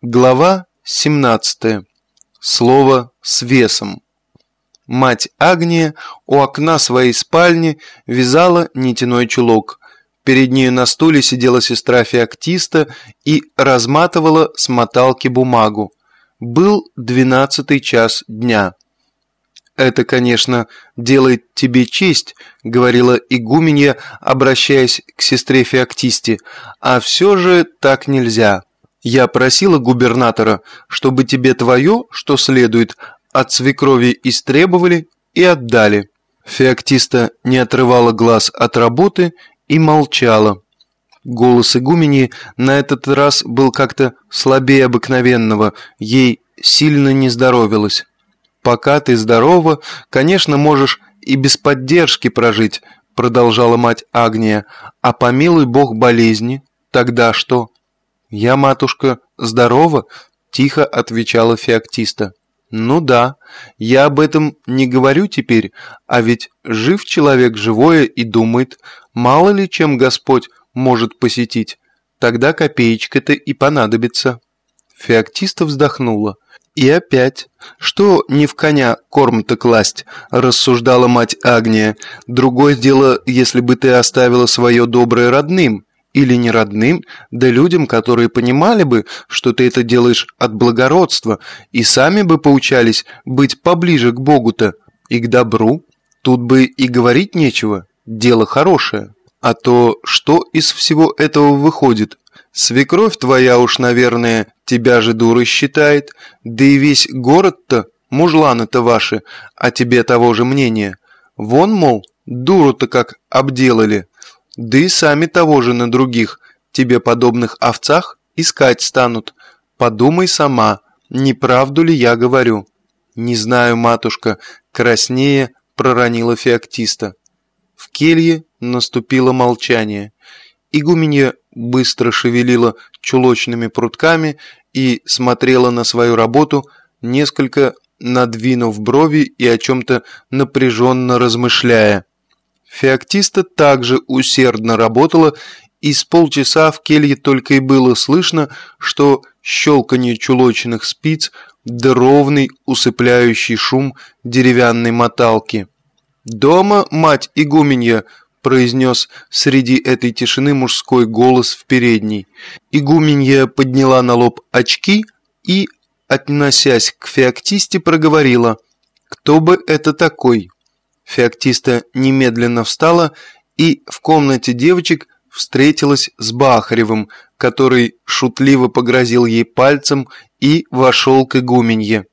Глава 17. Слово с весом. Мать Агния у окна своей спальни вязала нитяной чулок. Перед нею на стуле сидела сестра Феоктиста и разматывала с моталки бумагу. Был двенадцатый час дня. «Это, конечно, делает тебе честь», — говорила игуменья, обращаясь к сестре Феоктисте, «а все же так нельзя». Я просила губернатора, чтобы тебе твое, что следует, от свекрови истребовали и отдали». Феоктиста не отрывала глаз от работы и молчала. Голос игумени на этот раз был как-то слабее обыкновенного, ей сильно не здоровилось. «Пока ты здорова, конечно, можешь и без поддержки прожить», продолжала мать Агния, «а помилуй Бог болезни, тогда что?» «Я, матушка, здорова?» – тихо отвечала Феоктиста. «Ну да, я об этом не говорю теперь, а ведь жив человек живое и думает, мало ли чем Господь может посетить, тогда копеечка-то и понадобится». Феоктиста вздохнула. «И опять, что не в коня корм-то класть?» – рассуждала мать Агния. «Другое дело, если бы ты оставила свое доброе родным» или не родным, да людям, которые понимали бы, что ты это делаешь от благородства, и сами бы поучались быть поближе к Богу-то и к добру. Тут бы и говорить нечего, дело хорошее. А то что из всего этого выходит? Свекровь твоя уж, наверное, тебя же дурой считает, да и весь город-то, мужланы-то ваши, а тебе того же мнения. Вон, мол, дуру-то как обделали. Да и сами того же на других, тебе подобных овцах, искать станут. Подумай сама, не правду ли я говорю?» «Не знаю, матушка», — краснее проронила Феоктиста. В келье наступило молчание. Игуменья быстро шевелила чулочными прутками и смотрела на свою работу, несколько надвинув брови и о чем-то напряженно размышляя. Феоктиста также усердно работала, и с полчаса в келье только и было слышно, что щелканье чулочных спиц да ровный усыпляющий шум деревянной моталки. «Дома, мать игуменья!» – произнес среди этой тишины мужской голос в передней. Игуменья подняла на лоб очки и, относясь к Феоктисте, проговорила «Кто бы это такой?» Феоктиста немедленно встала и в комнате девочек встретилась с Бахаревым, который шутливо погрозил ей пальцем и вошел к игуменье.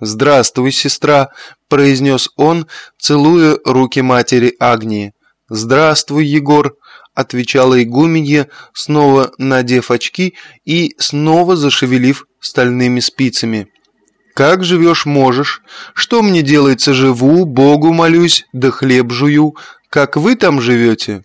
«Здравствуй, сестра», – произнес он, целуя руки матери Агнии. «Здравствуй, Егор», – отвечала игуменье, снова надев очки и снова зашевелив стальными спицами. Как живешь можешь? Что мне делается, живу, Богу молюсь, да хлеб жую. Как вы там живете?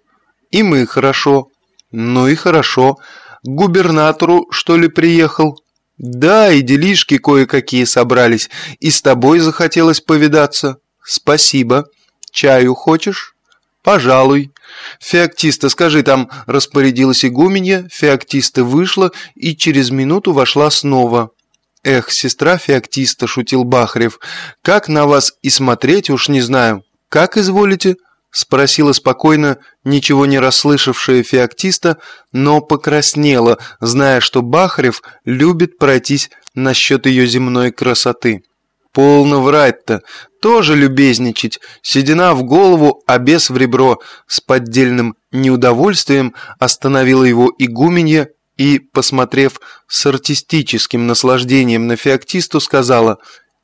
И мы хорошо. Ну и хорошо. К губернатору, что ли, приехал? Да, и делишки кое-какие собрались. И с тобой захотелось повидаться. Спасибо. Чаю хочешь? Пожалуй. Феоктиста, скажи, там распорядилась игуменья, Феоктиста вышла и через минуту вошла снова. «Эх, сестра Феоктиста», — шутил Бахарев, — «как на вас и смотреть уж не знаю. Как изволите?» — спросила спокойно, ничего не расслышавшая Феоктиста, но покраснела, зная, что Бахарев любит пройтись насчет ее земной красоты. Полно врать-то, тоже любезничать, седина в голову, а без в ребро, с поддельным неудовольствием остановила его игуменья и, посмотрев с артистическим наслаждением на Феоктисту, сказала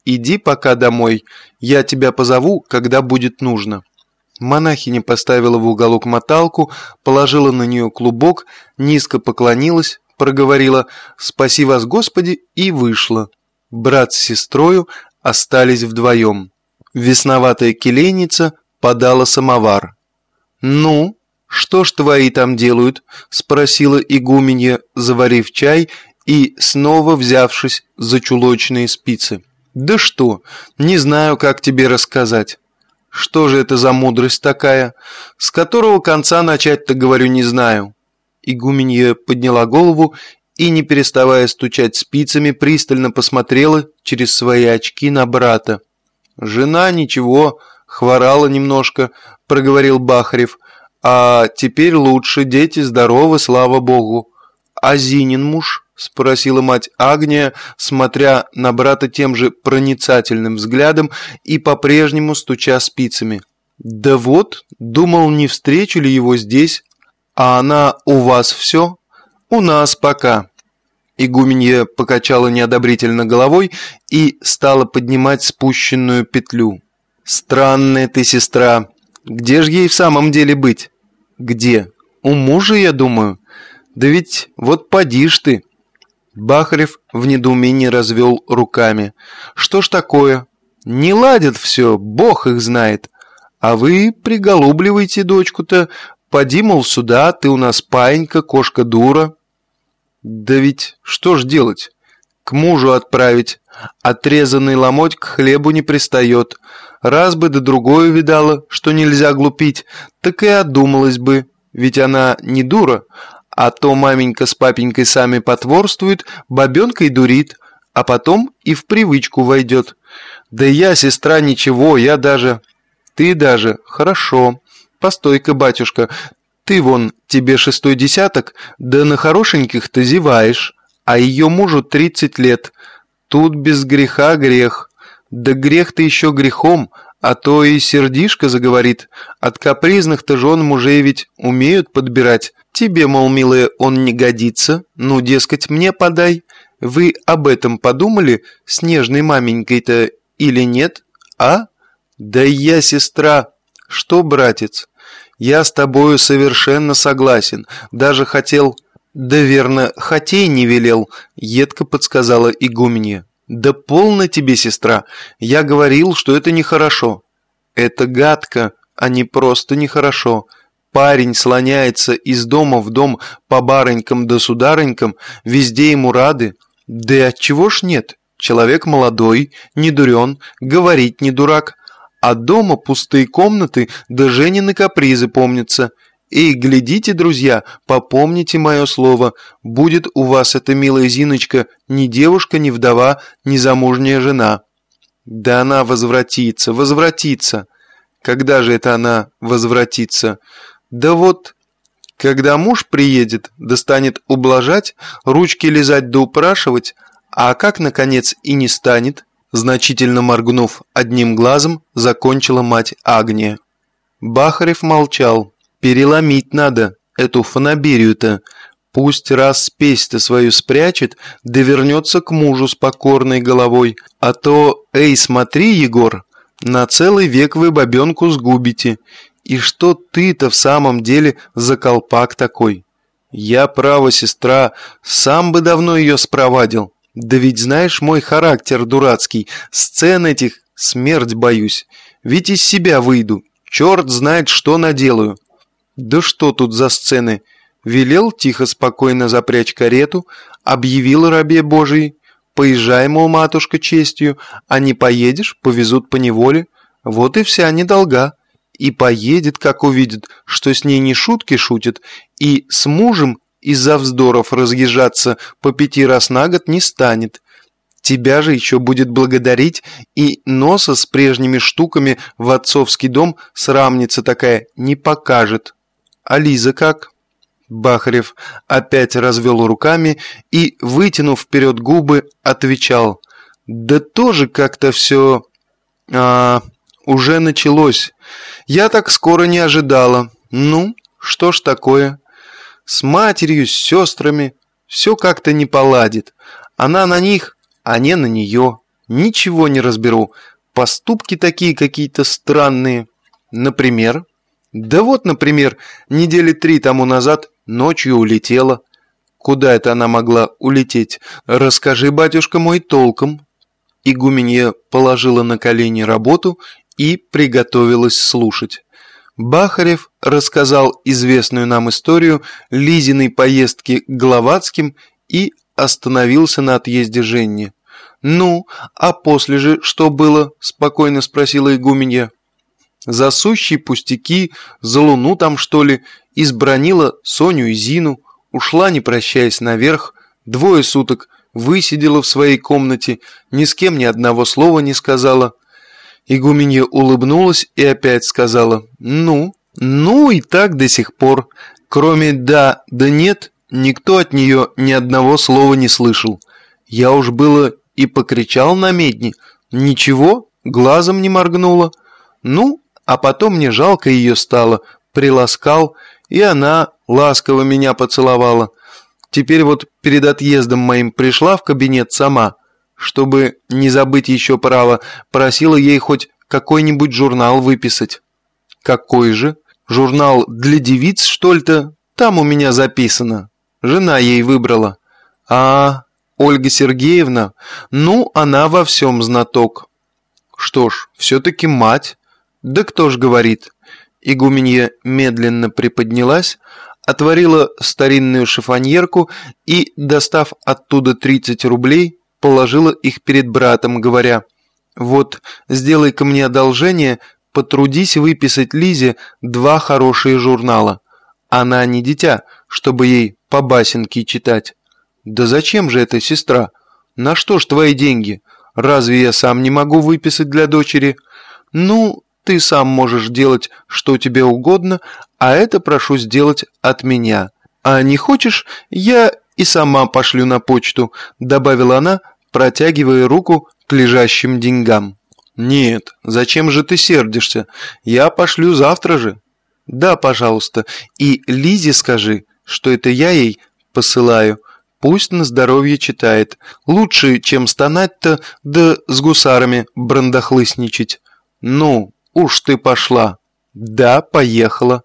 «Иди пока домой, я тебя позову, когда будет нужно». Монахиня поставила в уголок моталку, положила на нее клубок, низко поклонилась, проговорила «Спаси вас, Господи!» и вышла. Брат с сестрою остались вдвоем. Весноватая келейница подала самовар. «Ну?» «Что ж твои там делают?» – спросила игуменья, заварив чай и снова взявшись за чулочные спицы. «Да что, не знаю, как тебе рассказать». «Что же это за мудрость такая? С которого конца начать-то, говорю, не знаю». Игуменья подняла голову и, не переставая стучать спицами, пристально посмотрела через свои очки на брата. «Жена ничего, хворала немножко», — проговорил Бахарев. «А теперь лучше, дети здоровы, слава богу». «А Зинин муж?» — спросила мать Агния, смотря на брата тем же проницательным взглядом и по-прежнему стуча спицами. «Да вот, думал, не встречу ли его здесь. А она у вас все?» «У нас пока». Игуменья покачала неодобрительно головой и стала поднимать спущенную петлю. «Странная ты сестра. Где же ей в самом деле быть?» «Где? У мужа, я думаю. Да ведь вот поди ж ты». Бахарев в недоумении развел руками. «Что ж такое? Не ладят все, бог их знает. А вы приголубливаете дочку-то. Поди, мол, сюда, ты у нас паинька, кошка дура». «Да ведь что ж делать? К мужу отправить. Отрезанный ломоть к хлебу не пристает. Раз бы да другое видала, что нельзя глупить, так и одумалась бы. Ведь она не дура, а то маменька с папенькой сами потворствуют, бабенкой дурит, а потом и в привычку войдет. Да я, сестра, ничего, я даже... Ты даже... Хорошо. Постой-ка, батюшка, ты вон, тебе шестой десяток, да на хорошеньких ты зеваешь, а ее мужу тридцать лет. Тут без греха грех. Да грех ты еще грехом, а то и сердишко заговорит. От капризных-то жен мужей ведь умеют подбирать. Тебе, мол, милая, он не годится, ну, дескать, мне подай. Вы об этом подумали с нежной маменькой-то или нет, а? Да я, сестра. Что, братец? Я с тобою совершенно согласен. Даже хотел... Да верно, хотей не велел, едко подсказала игуменья. Да полно тебе, сестра. Я говорил, что это нехорошо. Это гадко, а не просто нехорошо. Парень слоняется из дома в дом по барынькам да сударынькам, везде ему рады. Да и отчего ж нет? Человек молодой, не дурен, говорить не дурак. А дома пустые комнаты, да Женины капризы помнятся. И глядите, друзья, попомните мое слово, будет у вас эта милая Зиночка ни девушка, ни вдова, ни замужняя жена. Да она возвратится, возвратится. Когда же это она возвратится? Да вот, когда муж приедет, да станет ублажать, ручки лизать да упрашивать, а как, наконец, и не станет, Значительно моргнув одним глазом, закончила мать Агния. Бахарев молчал. «Переломить надо, эту фанаберию-то. Пусть раз спесь-то свою спрячет, да вернется к мужу с покорной головой. А то, эй, смотри, Егор, на целый век вы бабенку сгубите. И что ты-то в самом деле за колпак такой? Я, право, сестра, сам бы давно ее спровадил. Да ведь знаешь мой характер дурацкий, сцен этих смерть боюсь. Ведь из себя выйду, черт знает что наделаю. Да что тут за сцены? Велел тихо спокойно запрячь карету, объявил рабе Божий, поезжай, мол, матушка, честью, а не поедешь, повезут по неволе. Вот и вся недолга. И поедет, как увидит, что с ней не шутки шутят, и с мужем из-за вздоров разъезжаться по пяти раз на год не станет. Тебя же еще будет благодарить, и носа с прежними штуками в отцовский дом срамница такая не покажет. А Лиза как? Бахарев опять развел руками и, вытянув вперед губы, отвечал. Да тоже как-то все... А, уже началось. Я так скоро не ожидала. Ну, что ж такое? С матерью, с сестрами. Все как-то не поладит. Она на них, а не на нее. Ничего не разберу. Поступки такие какие-то странные. Например? Да вот, например, недели три тому назад ночью улетела. Куда это она могла улететь? Расскажи, батюшка мой, толком. Игуменья положила на колени работу и приготовилась слушать. Бахарев рассказал известную нам историю Лизиной поездки к Гловацким и остановился на отъезде Женни. «Ну, а после же что было?» – спокойно спросила игуменья. «За сущие пустяки, за луну там что ли, избранила Соню и Зину, ушла, не прощаясь, наверх, Двое суток высидела в своей комнате, ни с кем ни одного слова не сказала. Игуменья улыбнулась и опять сказала «Ну, ну и так до сих пор. Кроме «да», «да нет» никто от нее ни одного слова не слышал. Я уж было и покричал на медне. Ничего, глазом не моргнула. Ну, а потом мне жалко ее стало, приласкал, и она ласково меня поцеловала. Теперь вот перед отъездом моим пришла в кабинет сама, чтобы не забыть еще право, просила ей хоть какой-нибудь журнал выписать. Какой же? Журнал для девиц, что ли-то? Там у меня записано. Жена ей выбрала. А, Ольга Сергеевна? Ну, она во всем знаток. Что ж, все-таки мать. Да кто ж говорит? Игуменья медленно приподнялась, отворила старинную шифоньерку и, достав оттуда 30 рублей, положила их перед братом, говоря, «Вот, сделай-ка мне одолжение, потрудись выписать Лизе два хорошие журнала. Она не дитя, чтобы ей по басенке читать». «Да зачем же это, сестра? На что ж твои деньги? Разве я сам не могу выписать для дочери?» «Ну, ты сам можешь делать, что тебе угодно, а это прошу сделать от меня. А не хочешь, я и сама пошлю на почту», добавила она, протягивая руку к лежащим деньгам. «Нет, зачем же ты сердишься? Я пошлю завтра же». «Да, пожалуйста, и Лизе скажи, что это я ей посылаю». Пусть на здоровье читает. Лучше, чем стонать-то, да с гусарами брандахлысничать. Ну, «Уж ты пошла!» «Да, поехала!»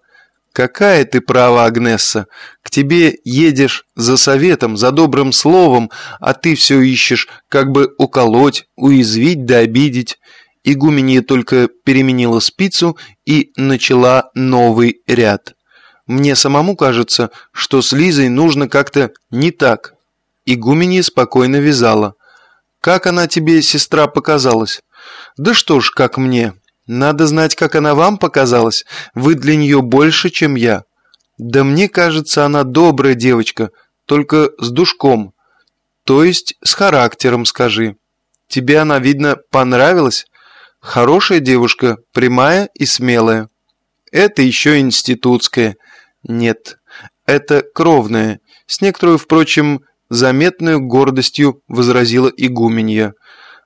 «Какая ты права, Агнесса! К тебе едешь за советом, за добрым словом, а ты все ищешь, как бы уколоть, уязвить да обидеть». Игуменья только переменила спицу и начала новый ряд. «Мне самому кажется, что с Лизой нужно как-то не так». Игуменья спокойно вязала. «Как она тебе, сестра, показалась?» «Да что ж, как мне. Надо знать, как она вам показалась. Вы для нее больше, чем я. Да мне кажется, она добрая девочка, только с душком. То есть с характером, скажи. Тебе она, видно, понравилась? Хорошая девушка, прямая и смелая. Это еще институтская. Нет, это кровная. С некоторой, впрочем, заметной гордостью возразила игуменья.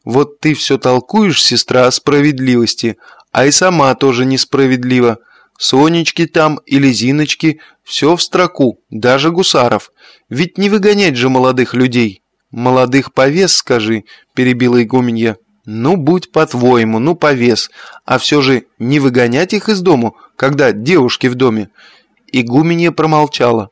Вот ты все толкуешь, сестра, о справедливости, а и сама тоже несправедлива. Сонечки там или Зиночки, все в строку, даже гусаров. Ведь не выгонять же молодых людей. Молодых повес, скажи, перебила игуменья. Ну, будь по-твоему, ну, повес. А все же не выгонять их из дому, когда девушки в доме. Игуменья промолчала.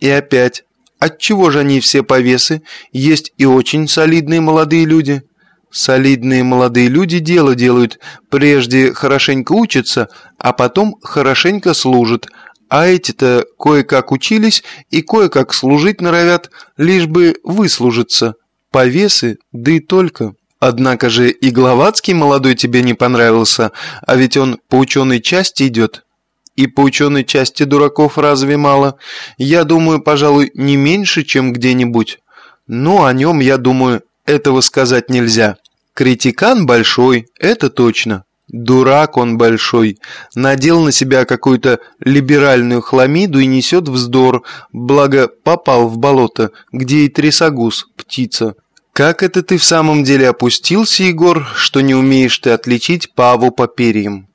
И опять, отчего же они все повесы? Есть и очень солидные молодые люди. Солидные молодые люди дело делают, прежде хорошенько учатся, а потом хорошенько служат, а эти-то кое-как учились и кое-как служить норовят, лишь бы выслужиться. Повесы, да и только. Однако же и Гловацкий молодой тебе не понравился, а ведь он по ученой части идет. И по ученой части дураков разве мало? Я думаю, пожалуй, не меньше, чем где-нибудь. Но о нем, я думаю, этого сказать нельзя. Критикан большой, это точно. Дурак он большой. Надел на себя какую-то либеральную хламиду и несет вздор, благо попал в болото, где и трясогуз, птица. Как это ты в самом деле опустился, Егор, что не умеешь ты отличить Паву по перьям?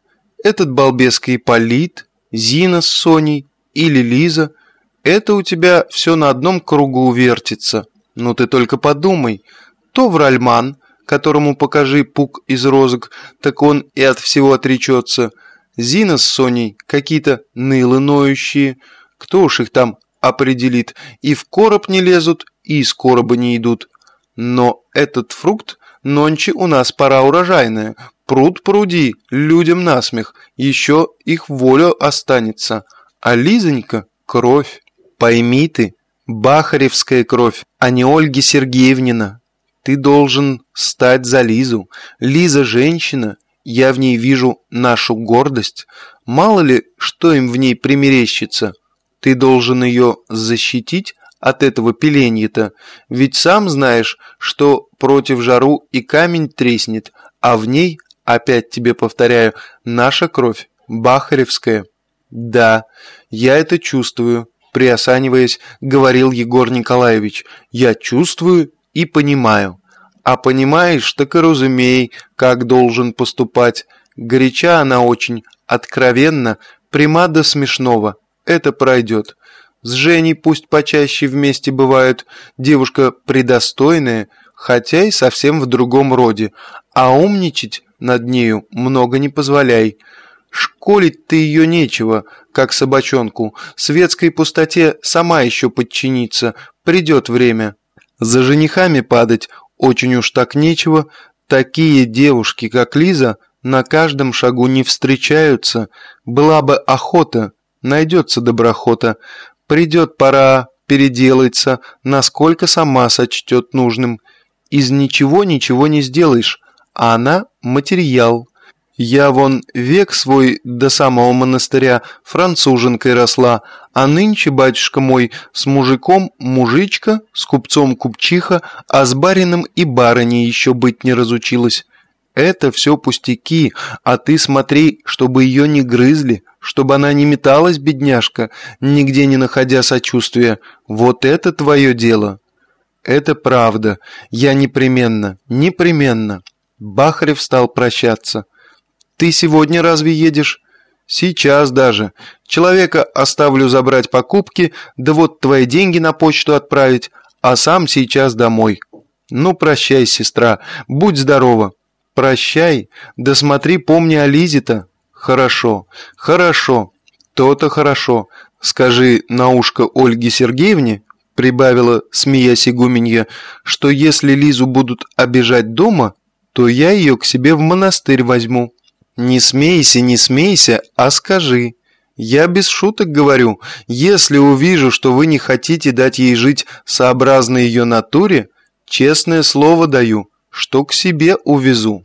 Этот балбеский Полит, Зина с Соней или Лиза – это у тебя все на одном кругу вертится. Ну ты только подумай – то Вральман, которому покажи пук из розок, так он и от всего отречется. Зина с Соней какие-то нылы ноющие, кто уж их там определит, и в короб не лезут, и из короба не идут. Но этот фрукт нонче у нас пора урожайная. Пруд пруди, людям насмех, еще их волю останется. А Лизонька – кровь. Пойми ты, Бахаревская кровь, а не Ольги Сергеевнина. Ты должен стать за Лизу. Лиза – женщина, я в ней вижу нашу гордость. Мало ли, что им в ней примерещится. Ты должен ее защитить от этого пеленья-то? Ведь сам знаешь, что против жару и камень треснет, а в ней, опять тебе повторяю, наша кровь, бахаревская. Да, я это чувствую, приосаниваясь, говорил Егор Николаевич. Я чувствую и понимаю. А понимаешь, так и разумей, как должен поступать. Горяча она очень, откровенно, пряма до смешного. Это пройдет. С Женей пусть почаще вместе бывают. Девушка предостойная, хотя и совсем в другом роде. А умничать над нею много не позволяй. Школить ты ее нечего, как собачонку. Светской пустоте сама еще подчинится. Придет время. За женихами падать очень уж так нечего. Такие девушки, как Лиза, на каждом шагу не встречаются. Была бы охота, найдется доброхота. Придет пора переделаться, насколько сама сочтет нужным. Из ничего ничего не сделаешь, а она материал. Я вон век свой до самого монастыря француженкой росла, а нынче, батюшка мой, с мужиком мужичка, с купцом купчиха, а с барином и барыней еще быть не разучилась. Это все пустяки, а ты смотри, чтобы ее не грызли, чтобы она не металась, бедняжка, нигде не находя сочувствия. Вот это твое дело. Это правда. Я непременно, непременно. Бахарев стал прощаться. Ты сегодня разве едешь? Сейчас даже. Человека оставлю забрать покупки, да вот твои деньги на почту отправить, а сам сейчас домой. Ну, прощай, сестра, будь здорова. Прощай, да смотри, помни о Лизе-то. Хорошо, хорошо, то-то хорошо. Скажи на ушко Ольге Сергеевне, прибавила, смеясь игуменья, что если Лизу будут обижать дома, то я ее к себе в монастырь возьму. Не смейся, не смейся, а скажи. Я без шуток говорю, если увижу, что вы не хотите дать ей жить сообразно ее натуре, честное слово даю, что к себе увезу.